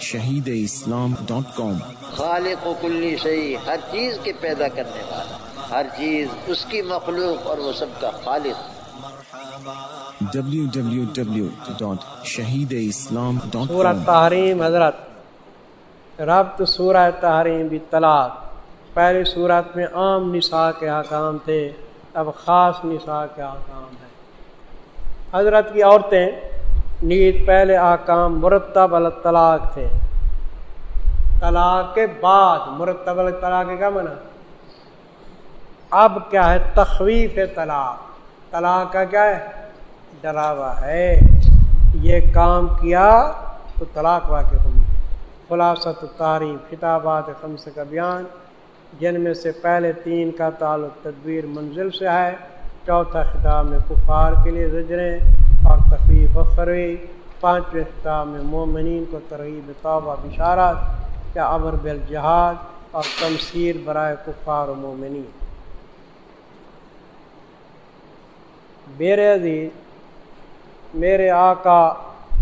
Shaheed Islam dot کام۔ خالق و کلی شہی ہر چیز کے پیدا کرنے والا ہر چیز اس کی مخلوق اور وہ سب کا خالق۔ www.shahideislam.com سورت تحریم حضرت ربط سورہ تحریم بھی طلاق۔ پہلی صورت میں عام نساء کے حکام تھے اب خاص نساء کے حکام ہیں۔ حضرت کی عورتیں نیت پہلے آکام مرتب الطلاق تھے۔ طلاق کے بعد مرتب الطلاق کا منع اب کیا ہے؟ تخویف طلاق۔ طلاق کا کیا ہے؟ ڈراوا ہے۔ یہ کام کیا تو طلاق واقع ہوگی خلاصت تعریف خطابات خمس کا بیان، جن میں سے پہلے تین کا تعلق تدبیر منزل سے ہے، چوتھا خطاب میں کفار کے لیے زجریں اور تخلیف و فروی پانچویں خطاب میں مومنین کو ترغیب، توبہ، بشارت، یا امر بالجہاد اور تمثیر برائے کفار و مومنین۔ میرے عزیز، میرے آقا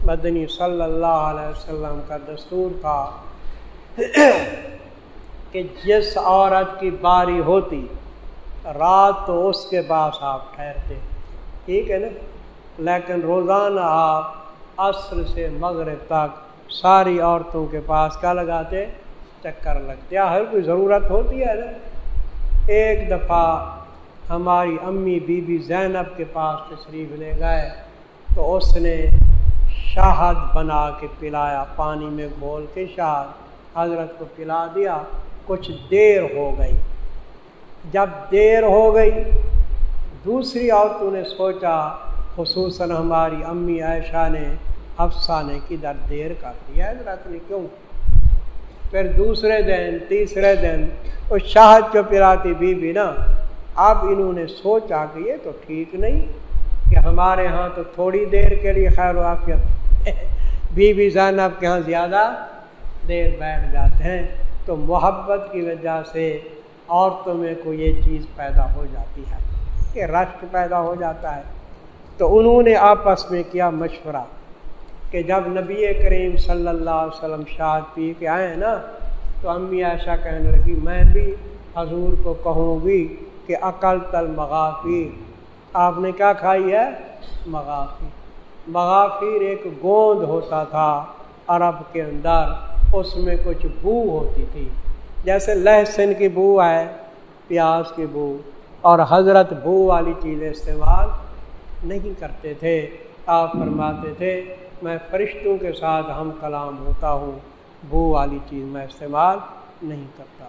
مدنی صلی اللہ علیہ وسلم کا دستور تھا کہ جس عورت کی باری ہوتی، رات تو اس کے پاس آپ ٹھہرتے۔ ٹھیک ہے نا؟ لیکن روزانہ آپ عصر سے مغرب تک ساری عورتوں کے پاس کیا لگاتے؟ چکر لگتے. ہر کوئی ضرورت ہوتی ہے نا؟ ایک دفعہ ہماری امی بی بی زینب کے پاس تشریف لے گئے تو اس نے شہد بنا کے پلایا، پانی میں گھول کے شہد حضرت کو پلا دیا، کچھ دیر ہو گئی. جب دیر ہو گئی، دوسری عورتوں نے سوچا خصوصاً ہماری امی عائشہ نے حفصہ نے کدھر دیر کر دیا حضرت نے کیوں؟ پھر دوسرے دن، تیسرے دن، اس شہد جو پلاتی بی بی نا، اب انہوں نے سوچا کہ یہ تو ٹھیک نہیں کہ ہمارے ہاں تو تھوڑی دیر کے لیے خیر وافیت بی بی زینب کے ہاں زیادہ دیر بیٹھ جاتے ہیں۔ تو محبت کی وجہ سے عورتوں میں کو یہ چیز پیدا ہو جاتی ہے کہ رشک پیدا ہو جاتا ہے۔ تو انہوں نے آپس میں کیا مشورہ کہ جب نبی کریم صلی اللہ علیہ وسلم شاد پی کے آئے نا، تو امی عائشہ کہنے لگی، میں بھی حضور کو کہوں گی کہ عقل تل مغافیر آپ نے کیا کھائی ہے؟ مغافیر مغافیر ایک گوند ہوتا تھا عرب کے اندر، اس میں کچھ بو ہوتی تھی۔ جیسے لہسن کی بو ہے، پیاز کی بو، اور حضرت بو والی چیزیں استعمال نہیں کرتے تھے۔ آپ فرماتے تھے، میں فرشتوں کے ساتھ ہم کلام ہوتا ہوں بو والی چیز میں استعمال نہیں کرتا۔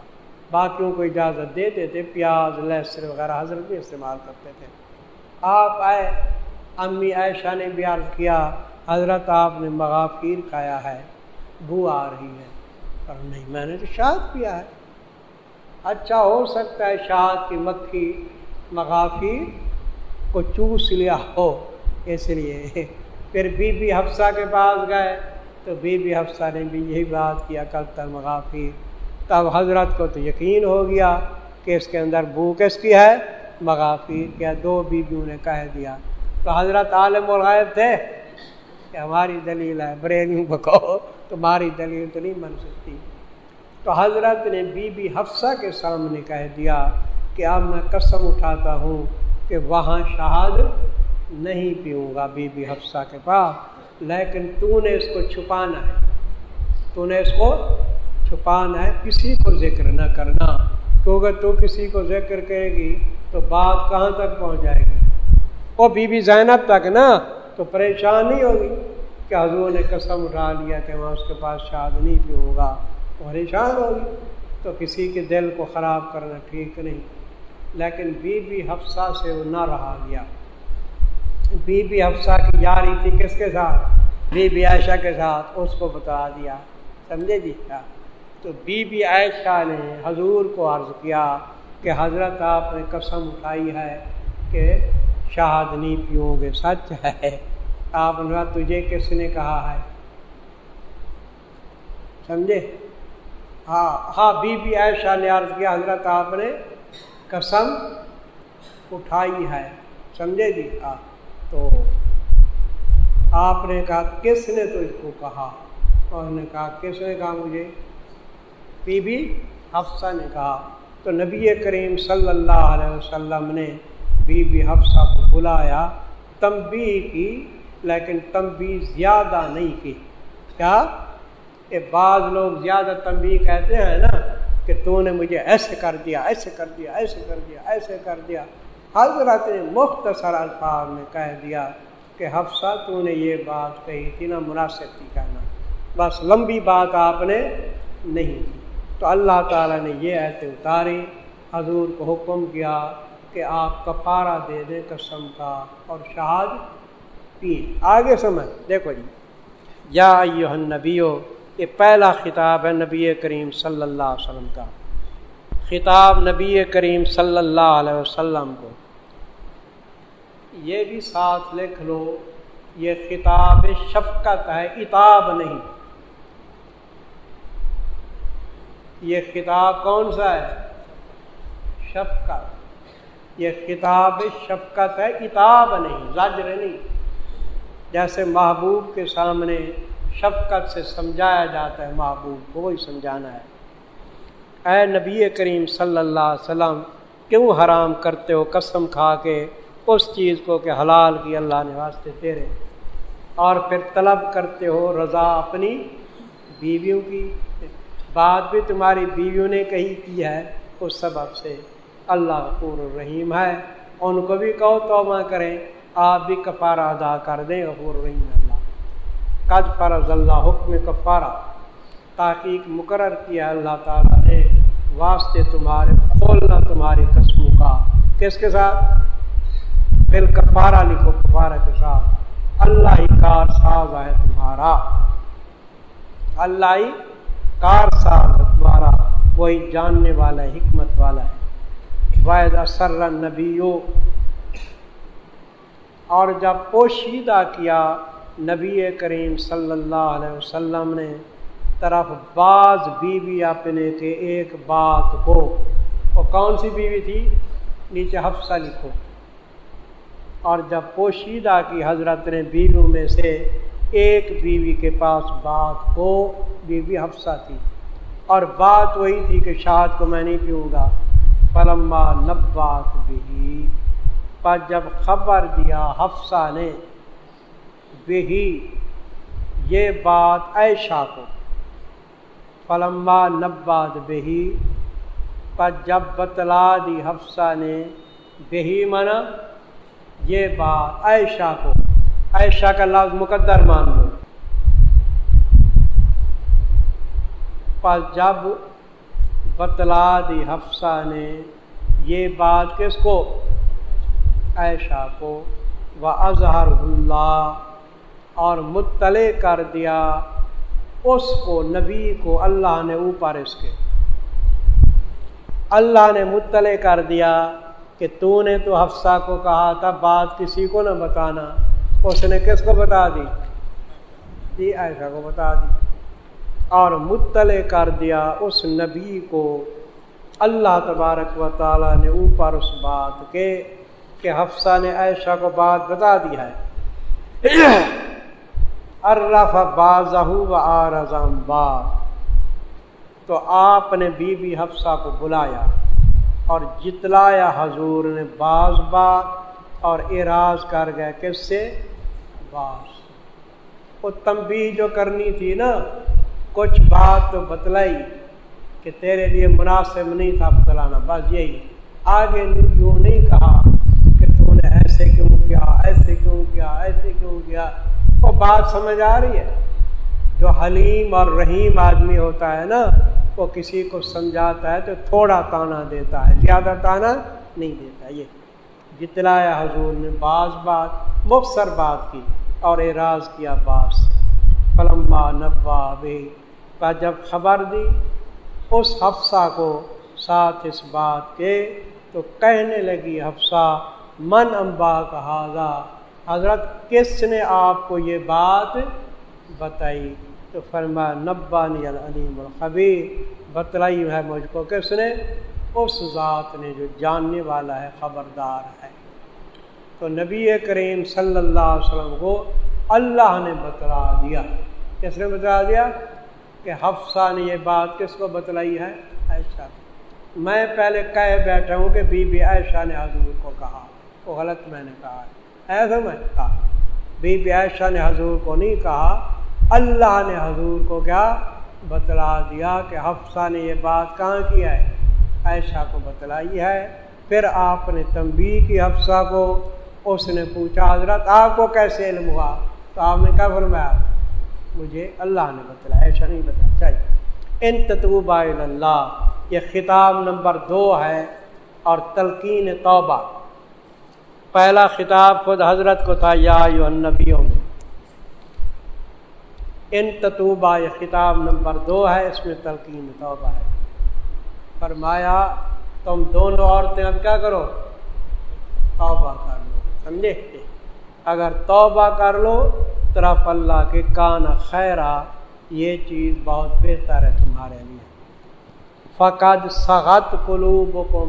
باقیوں کو اجازت دیتے تھے، پیاز لہسن وغیرہ حضرت بھی استعمال کرتے تھے۔ آپ آئے، امی عائشہ نے بھی عرض کیا، حضرت آپ نے مغافیر کھایا ہے بو آ رہی ہے۔ پر نہیں، میں نے تو شاد پیا ہے۔ اچھا ہو سکتا ہے شاد کی مکھی مغافی کو چوس لیا ہو اس لیے۔ پھر بی بی حفصہ کے پاس گئے تو بی بی حفصہ نے بھی یہی بات کیا، کل تک مغافی۔ تب حضرت کو تو یقین ہو گیا کہ اس کے اندر بو کس کی ہے؟ مغافی کیا دو بیویوں نے کہہ دیا۔ تو حضرت عالم الغائب تھے کہ ہماری دلیل ہے، بریلیوں بکو تمہاری دلیل تو نہیں بن سکتی۔ تو حضرت نے بی بی حفصہ کے سامنے کہہ دیا کہ اب میں قسم اٹھاتا ہوں کہ وہاں شہاد نہیں پیوں گا بی بی حفصہ کے پاس، لیکن تو نے اس کو چھپانا ہے۔ تو نے اس کو چھپانا ہے، کسی کو ذکر نہ کرنا۔ کیونکہ تو کسی کو ذکر کرے گی تو بات کہاں تک پہنچ جائے گی؟ وہ بی بی زینب تک نا، تو پریشان نہیں ہوگی کہ حضور نے قسم اٹھا لیا کہ میں اس کے پاس شاد نہیں پیوں گا۔ پریشان ہوگی۔ تو کسی کے دل کو خراب کرنا ٹھیک نہیں۔ لیکن بی بی حفصہ سے وہ نہ رہا گیا۔ بی بی حفصہ کی یاری تھی کس کے ساتھ؟ بی بی عائشہ کے ساتھ، اس کو بتا دیا۔ سمجھے جی؟ کیا تو بی بی عائشہ نے حضور کو عرض کیا کہ حضرت آپ نے قسم اٹھائی ہے کہ شہاد نہیں پیوں گے۔ سچ ہے۔ آپ نے تجھے کس نے کہا ہے؟ سمجھے؟ ہاں۔ ہاں بی بی عائشہ نے عرض کیا، حضرت آپ نے قسم اٹھائی ہے۔ سمجھے جی؟ ہاں تو آپ نے کہا، کس نے تو اس کو کہا؟ اور نے کہا، کس نے کہا مجھے؟ بی بی حفصہ نے کہا۔ تو نبی کریم صلی اللہ علیہ وسلم نے بی بی حفصہ کو بلایا تمبی کی، لیکن تمبی زیادہ نہیں کی۔ کیا؟ کہ بعض لوگ زیادہ تمبی کہتے ہیں نا کہ تو نے مجھے ایسے کر دیا، ایسے کر دیا، ایسے کر دیا، ایسے کر دیا۔ حضرت نے مختصر الفاظ میں کہہ دیا کہ حفصہ تو نے یہ بات کہی تھی نا مناسب تھی کہنا۔ بس لمبی بات آپ نے نہیں کی۔ تو اللہ تعالیٰ نے یہ ایسے اتاری۔ حضور کو حکم کیا کہ آپ کفارہ دے دیں قسم کا اور شہاد پی۔ آگے سمجھ، دیکھو جی۔ یا نبیو یہ پہلا خطاب ہے نبی کریم صلی اللہ علیہ وسلم کا۔ خطاب نبی کریم صلی اللہ علیہ وسلم کو۔ یہ بھی ساتھ لکھ لو، یہ خطاب شفقت ہے، اتاب نہیں۔ یہ خطاب کون سا ہے؟ شفقت۔ یہ خطاب شفقت ہے، اتاب نہیں، زجر نہیں۔ جیسے محبوب کے سامنے شفقت سے سمجھایا جاتا ہے، محبوب کو وہی سمجھانا ہے۔ اے نبی کریم صلی اللہ علیہ وسلم، کیوں حرام کرتے ہو؟ قسم کھا کے اس چیز کو کہ حلال کی اللہ نے واسطے تیرے۔ اور پھر طلب کرتے ہو رضا اپنی بیویوں کی۔ بات بھی تمہاری بیویوں نے کہی کی ہے، اس سبب سے۔ اللہ غفور الرحیم ہے۔ ان کو بھی کہو توبہ کریں، آپ بھی کفارہ ادا کر دیں، غفور الرحیم قد فرض اللہ حکم کفارہ تحقیق مقرر کیا اللہ تعالیٰ نے واسطے تمہارے کھولنا تمہاری قسموں کا۔ کس کے ساتھ؟ پھر کفارہ لکھو، کفارہ کے ساتھ۔ اللہ ہی کار ساز ہے تمہارا۔ اللہ ہی کار ساز ہے تمہارا۔ وہی جاننے والا ہے، حکمت والا ہے۔ واحد اثر نبیو اور جب پوشیدہ کیا نبی کریم صلی اللہ علیہ وسلم نے طرف بعض بیوی اپنے کے ایک بات کو۔ وہ کون سی بیوی تھی؟ نیچے حفصہ لکھو۔ اور جب پوشیدہ کی حضرت نے بیویوں میں سے ایک بیوی کے پاس بات کو، بیوی حفصہ تھی۔ اور بات وہی تھی کہ شاد کو میں نہیں پیوں گا۔ پلما نبات بھی پر جب خبر دیا حفصہ نے بہی یہ بات عائشہ کو فلما نبات بہی پر جب بتلا دی حفصہ نے بہی منع یہ بات عائشہ کو عائشہ کا لفظ مقدر مان لو۔ پر جب بتلا دی حفصہ نے یہ بات کس کو؟ عائشہ کو وہ اظہر اللہ۔ اور مطلع کر دیا اس کو نبی کو اللہ نے اوپر اس کے۔ اللہ نے مطلع کر دیا کہ تو نے تو حفصہ کو کہا تھا بات کسی کو نہ بتانا۔ اس نے کس کو بتا دی؟ جی عائشہ کو بتا دی۔ اور مطلع کر دیا اس نبی کو۔ اللہ تبارک و تعالیٰ نے اوپر اس بات کے کہ حفصہ نے عائشہ کو بات بتا دی ہے۔ ارف بازہ و آرزم بات تو آپ نے بی بی حفصہ کو بلایا اور جتلایا حضور نے بعض بات اور اراض کر گئے کس سے؟ بعض۔ وہ تمبی جو کرنی تھی نا، کچھ بات تو بتلائی کہ تیرے لیے مناسب نہیں تھا بتلانا، بس یہی۔ آگے یوں نہیں کہا کہ تو نے ایسے کیوں کیا، ایسے کیوں کیا، ایسے کیوں کیا۔ وہ بات سمجھ آ رہی ہے؟ جو حلیم اور رحیم آدمی ہوتا ہے نا، وہ کسی کو سمجھاتا ہے تو تھوڑا تانا دیتا ہے، زیادہ تانا نہیں دیتا۔ یہ جتلایا حضور نے بعض بات، مختصر بات کی اور اعراض کیا بعض۔ فلما نبا بے کا جب خبر دی اس حفصہ کو ساتھ اس بات کے، تو کہنے لگی حفصہ، من امبا کہا حضرت کس نے آپ کو یہ بات بتائی؟ تو فرما، نبانی العلیم الخبیر، بتلائی ہے مجھ کو کس نے؟ اس ذات نے جو جاننے والا ہے، خبردار ہے۔ تو نبی کریم صلی اللہ علیہ وسلم کو اللہ نے بتلا دیا۔ کس نے بتا دیا؟ کہ حفصہ نے یہ بات کس کو بتلائی ہے؟ ایسا میں پہلے کہہ بیٹھا ہوں کہ بی بی عائشہ نے حضور کو کہا، وہ غلط میں نے کہا۔ ایسا میں کہا، بی بی عائشہ نے حضور کو نہیں کہا، اللہ نے حضور کو کیا؟ بتلا دیا کہ حفصہ نے یہ بات کہاں کیا ہے؟ عائشہ کو بتلائی ہے۔ پھر آپ نے تنبی کی حفصہ کو، اس نے پوچھا، حضرت، آپ کو کیسے علم ہوا؟ تو آپ نے کہا فرمایا؟ مجھے اللہ نے بتلایا ایسا نہیں بتا چاہیے۔ ان تطوبہ اللہ، یہ خطاب نمبر دو ہے اور تلقین توبہ۔ پہلا خطاب خود حضرت کو تھا، یا نبیوں میں ان تطوبہ، یہ خطاب نمبر دو ہے، اس میں تلقین توبہ ہے۔ فرمایا، تم دونوں عورتیں اب کیا کرو؟ توبہ کر لو، سمجھے؟ اگر توبہ کر لو، طرف اللہ کے کان خیرہ، یہ چیز بہت بہتر ہے تمہارے لیے۔ فقد سغت قلوب کو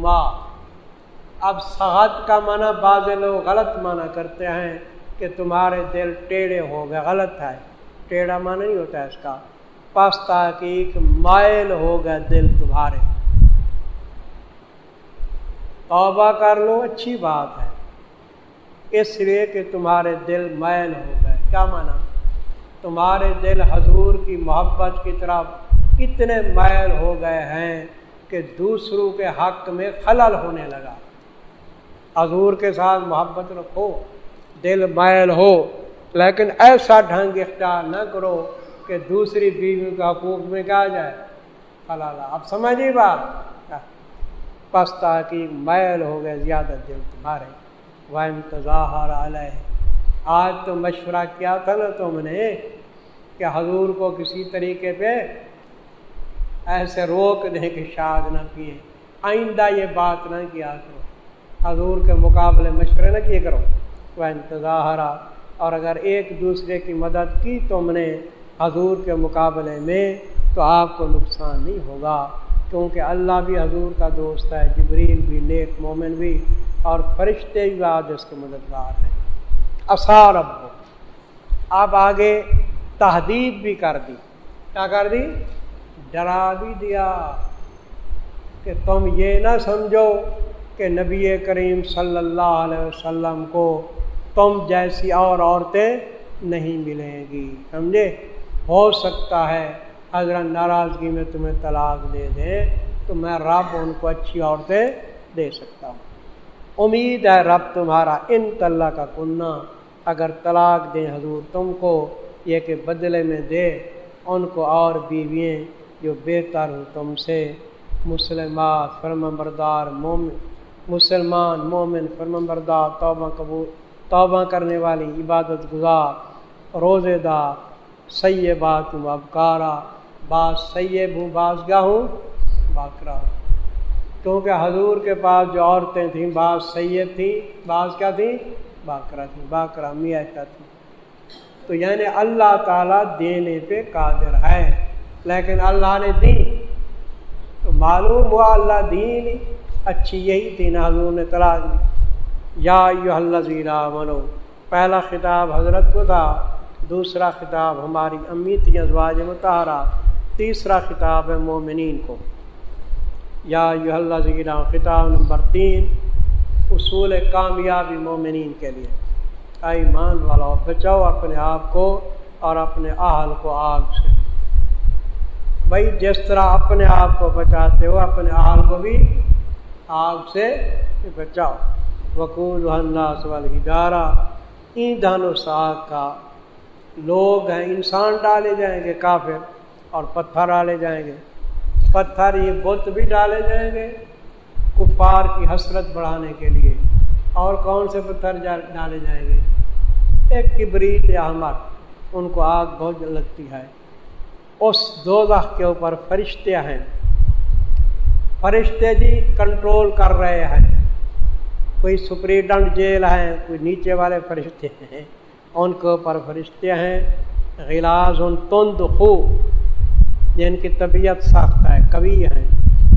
اب سغت کا معنی بعض لوگ غلط معنی کرتے ہیں کہ تمہارے دل ٹیڑھے ہو گئے، غلط ہے۔ ٹیڑھا معنی نہیں ہوتا ہے اس کا۔ پاستا کی مائل ہو گئے دل تمہارے۔ توبہ کر لو، اچھی بات ہے۔ اس لیے کہ تمہارے دل میل ہو گئے۔ کیا مانا تمہارے دل حضور کی محبت کی طرف اتنے میل ہو گئے ہیں کہ دوسروں کے حق میں خلل ہونے لگا۔ حضور کے ساتھ محبت رکھو، دل میل ہو، لیکن ایسا ڈھنگ اختیار نہ کرو کہ دوسری بیوی کے حقوق میں کیا جائے۔ خلال اب سمجھیے بات؟ پستا کی میل ہو گئے، زیادہ دل تمہارے۔ وہ انتظار علیہ آج تو مشورہ کیا تھا نا تم نے کہ حضور کو کسی طریقے پہ ایسے روک دیں کہ شاد نہ کیے۔ آئندہ یہ بات نہ کیا کرو۔ حضور کے مقابلے مشورے نہ کیے کرو۔ وہ انتظار اور اگر ایک دوسرے کی مدد کی تم نے حضور کے مقابلے میں، تو آپ کو نقصان نہیں ہوگا۔ کیونکہ اللہ بھی حضور کا دوست ہے، جبریل بھی، نیک مومن بھی، اور فرشتے بھی آج اس کے مددگار ہیں۔ اثار اب اب آگے تحدید بھی کر دی۔ کیا کر دی؟ ڈرا بھی دیا کہ تم یہ نہ سمجھو کہ نبی کریم صلی اللہ علیہ وسلم کو تم جیسی اور عورتیں نہیں ملیں گی۔ سمجھے؟ ہو سکتا ہے اگر ناراضگی میں تمہیں طلاق دے دیں تو میں رب ان کو اچھی عورتیں دے سکتا ہوں۔ امید ہے رب تمہارا ان طلّہ کا کنہ اگر طلاق دیں حضور تم کو، یہ کہ بدلے میں دے ان کو اور بیوییں جو بہتر ہوں تم سے۔ مسلمات فرم بردار مومن مسلمان، مومن فرم بردار توبہ قبول، توبہ کرنے والی، عبادت گزار، روزے دار سی بات ابکارا، بعض سیب ہوں، بعض گاہ ہوں باقرا ہوں کیونکہ حضور کے پاس جو عورتیں تھیں، بعض سید تھیں، بعض کیا تھیں؟ باقرا تھیں باقرا میاں کیا تھی تو یعنی اللہ تعالیٰ دینے پہ قادر ہے، لیکن اللہ نے دی۔ تو معلوم ہوا اللہ دین اچھی یہی تھی نا حضور نے طلاق دی۔ یا یو اللہ منو پہلا خطاب حضرت کو تھا، دوسرا خطاب ہماری امی تھی، ازواج متحرات تیسرا خطاب ہے مومنین کو۔ یا یو اللہ ذکر خطاب نمبر تین، اصول کامیابی مومنین کے لیے۔ ایمان والا، بچاؤ اپنے آپ کو اور اپنے اہل کو آگ سے۔ بھائی، جس طرح اپنے آپ کو بچاتے ہو، اپنے اہل کو بھی آگ سے بچاؤ۔ وقول الناس والدارہ ایندھن و ساگ کا۔ لوگ ہیں، انسان ڈالے جائیں گے، کافر اور پتھر ڈالے جائیں گے۔ پتھر یہ بت بھی ڈالے جائیں گے کفار کی حسرت بڑھانے کے لیے۔ اور کون سے پتھر ڈالے جائیں گے؟ ایک کبریت یا ہمر ان کو آگ بہت لگتی ہے۔ اس دو کے اوپر فرشتے ہیں۔ فرشتے جی کنٹرول کر رہے ہیں۔ کوئی سپریڈنٹ جیل ہے، کوئی نیچے والے فرشتے ہیں، ان کے اوپر فرشتے ہیں۔ غلاز ان تند خوب جن کی طبیعت ساختہ ہے کبھی ہیں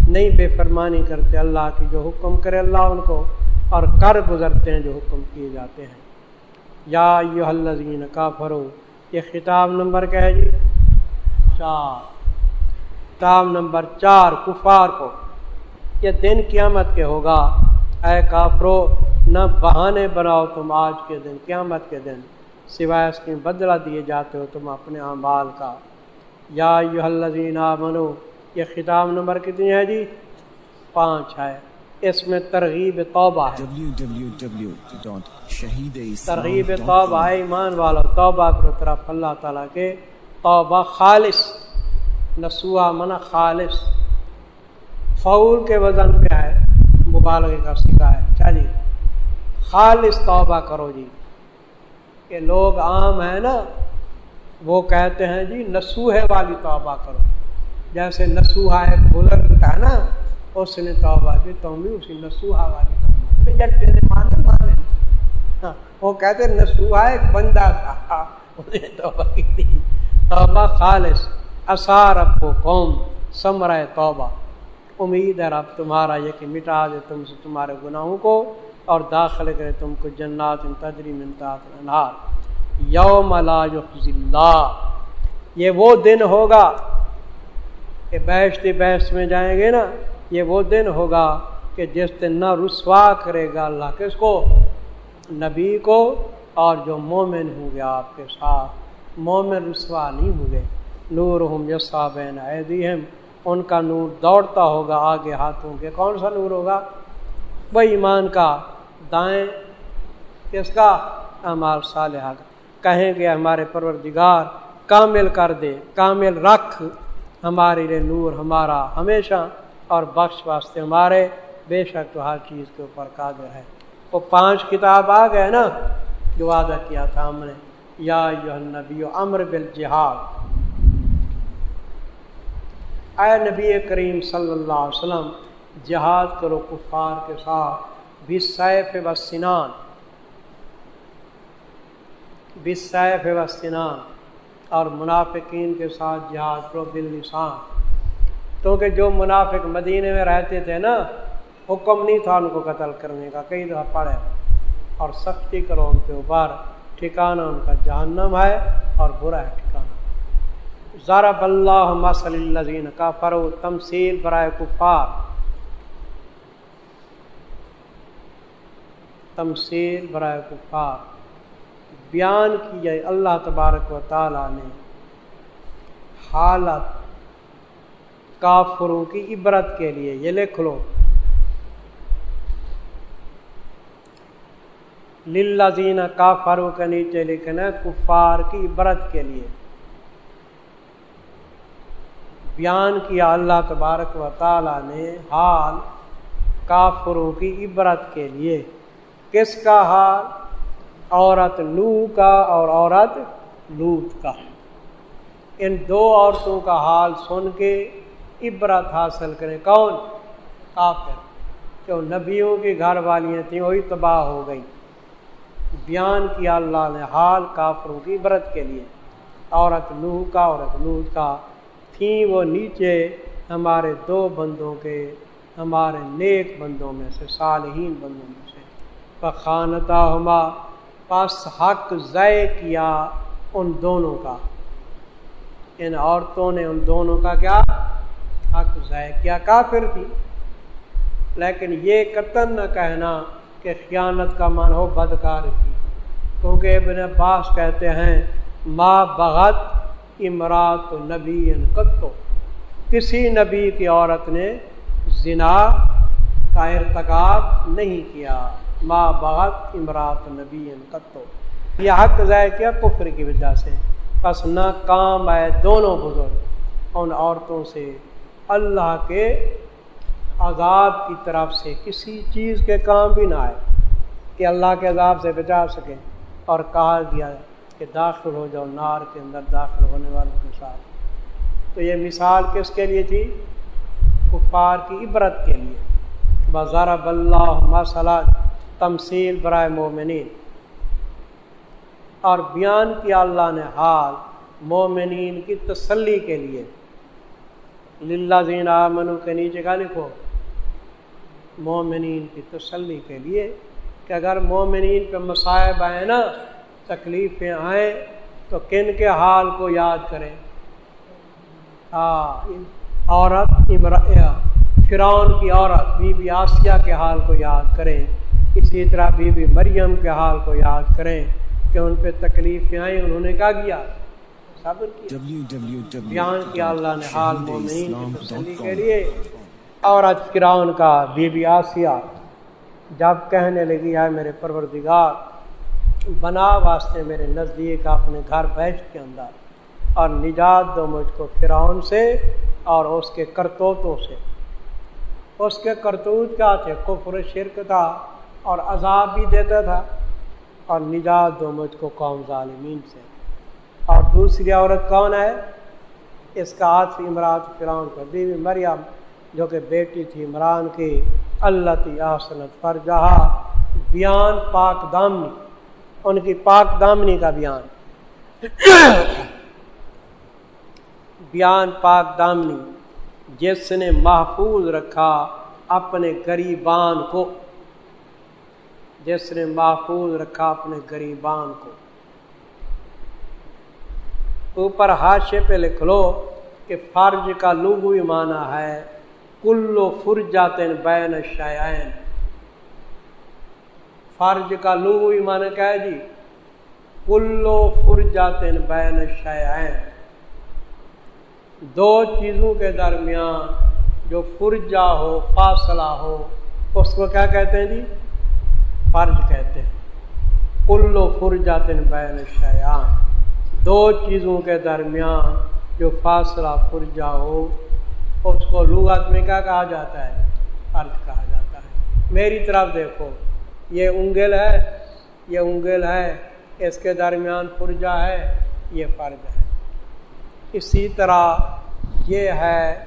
نہیں بے فرمانی کرتے۔ اللہ کی جو حکم کرے، اللہ ان کو اور کر گزرتے ہیں جو حکم کیے جاتے ہیں۔ یا یو الزین کا فرو یہ خطاب نمبر کیا ہے جی؟ چار۔ خطاب نمبر چار، کفار کو۔ یہ دن قیامت کے ہوگا۔ اے کافرو، نہ بہانے بناؤ تم آج کے دن، قیامت کے دن۔ سوائے اس کے بدلہ دیے جاتے ہو تم اپنے اعمال کا۔ یا الذین منو یہ خطاب نمبر کتنی ہے جی؟ پانچ ہے۔ اس میں ترغیب توبہ ہے۔ ترغیب توبہ ہے، ایمان والا توبہ کرو طرف اللہ تعالیٰ کے۔ توبہ خالص نسوا من خالص۔ فعول کے وزن پہ ہے مبالغے کا سکھا ہے۔ اچھا جی خالص توبہ کرو جی۔ کہ لوگ عام ہیں نا، وہ کہتے ہیں جی نسوہے والی توبہ کرو۔ جیسے نسوہا ایک بزرگ تھا نا، اس نے توبہ کی، تو بھی اسی نسوہا والی توبہ مانے ہاں وہ کہتے نسوہا ایک بندہ تھا۔ ہاں، توبہ کی تھی۔ توبہ خالص، اثار اب قوم سمرائے توبہ۔ امید ہے رب تمہارا یہ کہ مٹا دے تم سے تمہارے گناہوں کو اور داخل کرے تم کو جنات تدری منتا یوم لا اللہ۔ یہ وہ دن ہوگا کہ بیشتے بیشت میں جائیں گے نا، یہ وہ دن ہوگا کہ جس دن نہ رسوا کرے گا اللہ کس کو؟ نبی کو۔ اور جو مومن ہوں گے آپ کے ساتھ، مومن رسوا نہیں ہوں گے۔ نور ہم یسا بین ان کا نور دوڑتا ہوگا آگے ہاتھوں کے۔ کون سا نور ہوگا؟ وہ ایمان کا۔ دائیں کس کا؟ امال صالحہ کا۔ کہیں گے ہمارے پروردگار، کامل کر دے، کامل رکھ۔ ہمارے لیے نور ہمارا ہمیشہ اور بخش واسطے ہمارے۔ بے شک تو ہر چیز کے اوپر قادر ہے۔ وہ پانچ کتاب آ گئے نا، جو وعدہ کیا تھا ہم نے۔ یا نبی امر بل جہاد اے نبی کریم صلی اللہ علیہ وسلم، جہاد کرو کفار کے ساتھ بصیف و سنان بصیف و سنان اور منافقین کے ساتھ جہاد کرو بل نسان کیونکہ جو منافق مدینے میں رہتے تھے نا، حکم نہیں تھا ان کو قتل کرنے کا، کئی دفعہ پڑھے۔ اور سختی کرو ان کے اوپر، ٹھکانہ ان کا جہنم ہے اور برا ہے۔ ضرب اللہ مسل الزین کا فرو تمثیل برائے کفار. تمثیل برائے کفار. بیان کی جائے اللہ تبارک و تعالی نے حالت کافروں کی عبرت کے لیے، یہ لکھ لو. للذین کافروں کے نیچے لکھنا کفار کی عبرت کے لیے. بیان کیا اللہ تبارک و تعالی نے حال کافروں کی عبرت کے لیے۔ کس کا حال؟ عورت نو کا اور عورت لوت کا۔ ان دو عورتوں کا حال سن کے عبرت حاصل کریں۔ کون؟ کافر۔ جو نبیوں کی گھر والیاں تھیں، وہی تباہ ہو گئی بیان کیا اللہ نے حال کافروں کی عبرت کے لیے۔ عورت نوح کا، عورت لوت کا۔ تھیں وہ نیچے ہمارے دو بندوں کے، ہمارے نیک بندوں میں سے، صالحین بندوں میں سے۔ بخانتا ہما پس حق ضائع کیا ان دونوں کا۔ ان عورتوں نے ان دونوں کا کیا؟ حق ضائع کیا، کافر تھی۔ لیکن یہ قطن نہ کہنا کہ خیانت کا من ہو بدکار تھی۔ کیونکہ ابن عباس کہتے ہیں ماں بغت امرات نبی قطو کسی نبی کی عورت نے زنا کا ارتکاب نہیں کیا. ماں بغت امرات نبی قطو یہ حق ضائع کیا کفر کی وجہ سے. بس نہ کام آئے دونوں بزرگ، ان عورتوں سے. اللہ کے عذاب کی طرف سے کسی چیز کے کام بھی نہ آئے کہ اللہ کے عذاب سے بچا سکیں اور کہا دیا کہ داخل ہو جاؤ، نار کے اندر داخل ہونے والوں کے ساتھ۔ تو یہ مثال کس کے لیے تھی؟ کفار کی عبرت کے لیے۔ بازار اللہ مسئلہ تمثیل برائے مومنین۔ اور بیان کیا اللہ نے حال مومنین کی تسلی کے لیے۔ للہ زین منو کے نیچے کا لکھو۔ مومنین کی تسلی کے لیے کہ اگر مومنین پہ مصائب آئے نا تکلیفیں آئیں تو کن کے حال کو یاد کریں۔ ہاں عورت فرعون کی عورت بی بی آسیہ کے حال کو یاد کریں۔ اسی طرح بی بی مریم کے حال کو یاد کریں کہ ان پہ تکلیفیں آئیں انہوں نے کیا کیا؟ صبر کیا بیان کیا اللہ نے حال مومنین کی تسلی کے لیے۔ عورت فرعون کا بی بی آسیہ جب کہنے لگی ہے میرے پروردگار بنا واسطے میرے نزدیک اپنے گھر بیٹھ کے اندر۔ اور نجات دو مجھ کو فرعون سے اور اس کے کرتوتوں سے۔ اس کے کرتوت کیا تھے، کفر شرک تھا اور عذاب بھی دیتا تھا۔ اور نجات دو مجھ کو قوم ظالمین سے۔ اور دوسری عورت کون ہے؟ اس کا ہاتھ عمرات فرعون کو بیوی مریم، جو کہ بیٹی تھی عمران کی۔ اللہ تی آسنت پر جہاں بیان پاک دامنی۔ ان کی پاک دامنی کا بیان۔ بیان پاک دامنی، جس نے محفوظ رکھا اپنے غریبان کو۔ جس نے محفوظ رکھا اپنے غریبان کو۔ اوپر حادثے پہ لکھ لو کہ فرض کا لغوی معنی ہے کلو فرجاتن بین شائن فرض کا لغوی معنی کیا ہے جی کلو فرجاتن بین شائن دو چیزوں کے درمیان جو فرجا ہو، فاصلہ ہو، اس کو کیا کہتے ہیں جی؟ فرض کہتے ہیں۔ کلو فرجاتن بین شیان دو چیزوں کے درمیان جو فاصلہ فرجا ہو، اس کو لغت میں کیا کہا جاتا ہے؟ فرض کہا جاتا ہے۔ میری طرف دیکھو۔ یہ انگل ہے، یہ انگل ہے، اس کے درمیان فرجا ہے، یہ فرض ہے۔ اسی طرح یہ ہے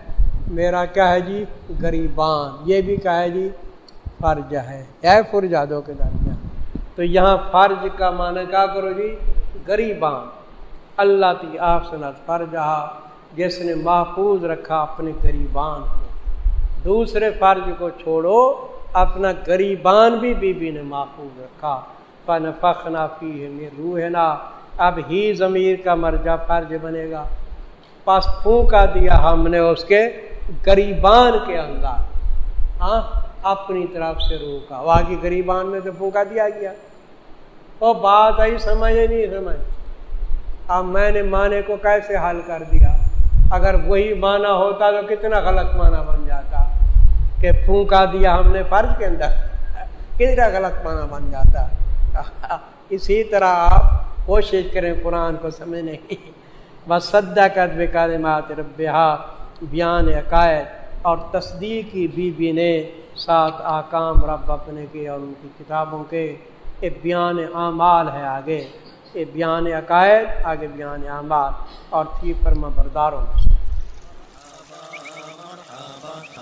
میرا کیا ہے جی غریبان، یہ بھی کیا ہے جی فرض ہے۔ اے فرجا دو کے درمیان۔ تو یہاں فرض کا معنی کیا کرو جی؟ غریبان۔ اللہ تی آفسنت فرجہ، جس نے محفوظ رکھا اپنے غریبان کو۔ دوسرے فرض کو چھوڑو اپنا غریبان بھی بی بی نے محفوظ رکھا۔ فن فخنا فی روح نا اب ہی ضمیر کا مرجع فرض بنے گا۔ پس پھونکا دیا ہم نے اس کے غریبان کے اندر۔ ہاں اپنی طرف سے روکا وہاں کی غریبان میں تو پھونکا دیا گیا۔ وہ بات آئی سمجھ نہیں، سمجھ۔ اب میں نے معنی کو کیسے حل کر دیا؟ اگر وہی معنی ہوتا تو کتنا غلط معنی بن جاتا۔ کہ پھونکا دیا ہم نے فرض کے اندر۔ کتنا غلط معنی بن جاتا۔ اسی طرح آپ کوشش کریں قرآن کو سمجھنے کی۔ بس سدا قد کالمات ربحا بیان عقائد اور تصدیقی بی بی نے سات آکام رب اپنے کے اور ان کی کتابوں کے۔ ایک بیان اعمال ہے آگے۔ یہ بیان عقائد، آگے بیان اعمال۔ اور تھی فرما برداروں میں